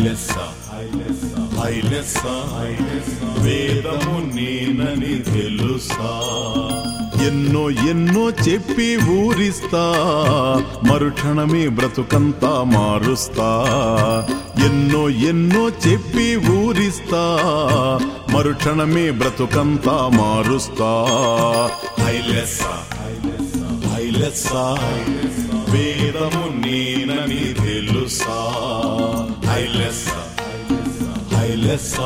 హైలెస్స హైలెస్స వేదము నేనని తెలుసా ఎన్నో ఎన్నో చెప్పి ఊరిస్తా మరుక్షణమే బ్రతుకంతా మారుస్తా. ఎన్నో ఎన్నో చెప్పి ఊరిస్తా మరుక్షణమే బ్రతుకంతా మారుస్తా. హైలెస్స హైలెస్స వేదము హైలెస్స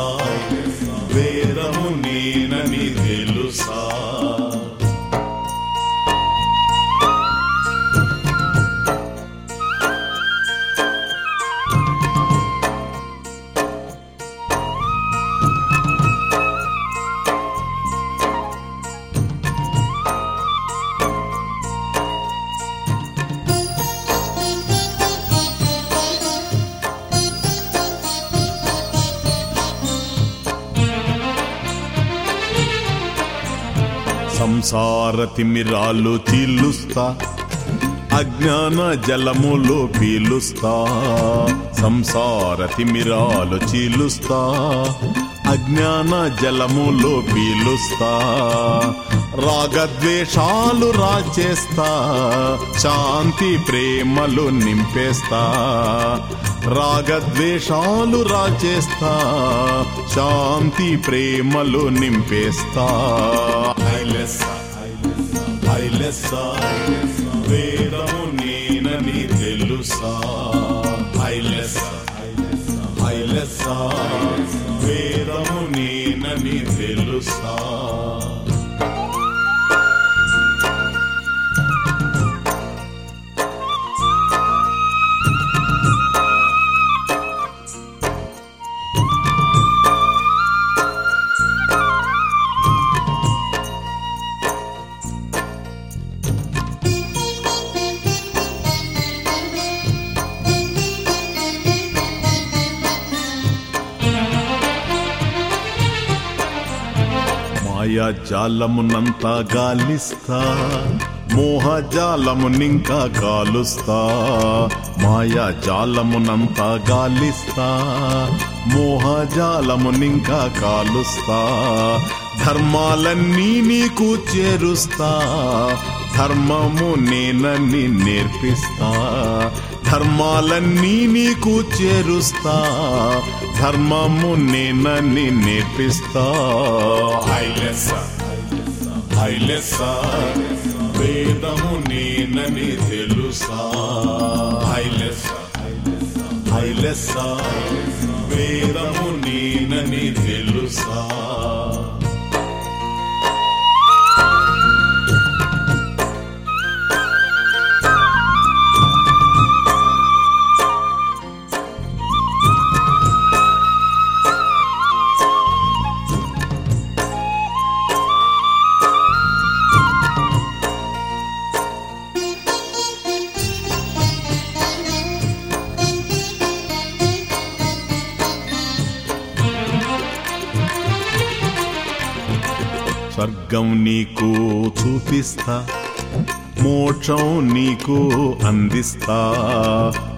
వేదము నేనని సంసార తిమిరాలు చీలుస్తా అజ్ఞాన జలములో పీలుస్తా సంసార తిమిరాలు చీలుస్తా అజ్ఞాన జలములో పీలుస్తా రాగద్వేషాలు రాచేస్తా శాంతి ప్రేమలు నింపేస్తా రాగద్వేషాలు రాచేస్తా శాంతి ప్రేమలు నింపేస్తా. హైలెస్స హైలెస్స వేదము నేనని తెలుసా హైలెస్స హైలెస్స వేదము నేనని తెలుసా జాలమునంతా గాలిస్తా మోహ జాలమునింకా కాలుస్తా మాయా జాలమునంతా గాలిస్తా మోహ జాలమునింకా కాలుస్తా ధర్మాలన్నీ నీకు చేరుస్తా ధర్మము నేనని నేర్పిస్తా ధర్మాలన్నీ నీకు చేరుస్తా ధర్మము నేనని నేర్పిస్తా. హైలెస్స? హైలెస్స? వేదము నేనని తెలుసా? హైలెస్స? హైలెస్స? వేదము నేనని తెలుసా? స్వర్గం నీకు చూపిస్తా మోక్షం నీకు అందిస్తా.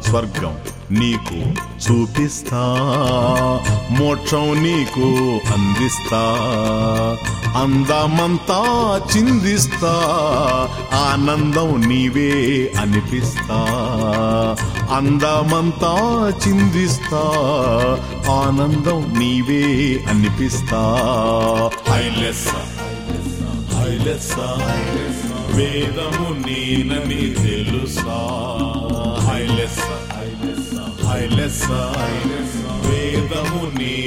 స్వర్గం నీకు చూపిస్తా మోక్షం నీకు అందిస్తా. అందమంతా చిందిస్తా ఆనందం నీవే అనిపిస్తా. అందమంతా చిందిస్తా ఆనందం నీవే అనిపిస్తా. హైలెస్స హైలెస్స వేదము నేనని తెలుసా? హైలెస్ హైలెస్ వేదము నేనని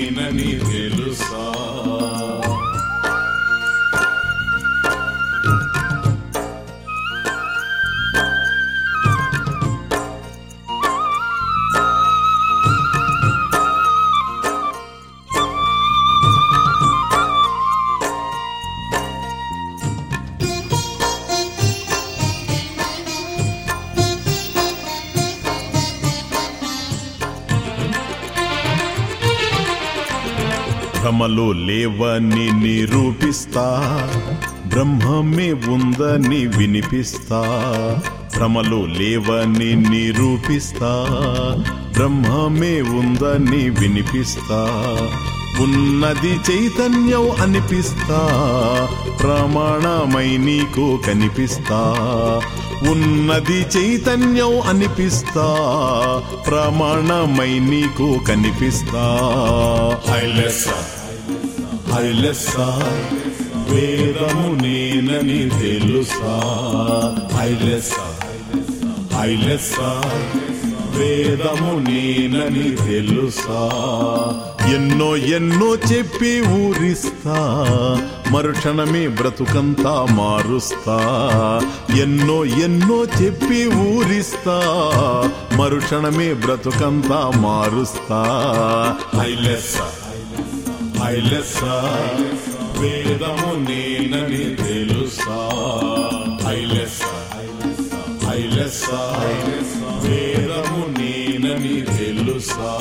బ్రహ్మలో లేవని నిరూపిస్తా బ్రహ్మమే ఉందని వినిపిస్తా. భ్రమలో లేవని నిరూపిస్తా బ్రహ్మమే ఉందని వినిపిస్తా. ఉన్నది చైతన్యం అనిపిస్తా ప్రమాణమై నీకు కనిపిస్తా. ఉన్నది చైతన్యం అనిపిస్తా ప్రమాణమై నీకు కనిపిస్తా. ఐలెస్స ఐలెస్సా వేదము నేనని తెలుసా? ఐలెస్సా ఐలెస్సా వేదము నేనని తెలుసా? ఎన్నో ఎన్నో చెప్పి ఊరిస్తా మరుక్షణమే బ్రతుకంతా మారుస్తా. ఎన్నో ఎన్నో చెప్పి ఊరిస్తా మరుక్షణమే బ్రతుకంతా మారుస్తా. ఐలెస్సా ఐలెస్స? వేదము నేనని తెలుసా? ఐలెస్స? ఐలెస్స? వేదము నేనని తెలుసా?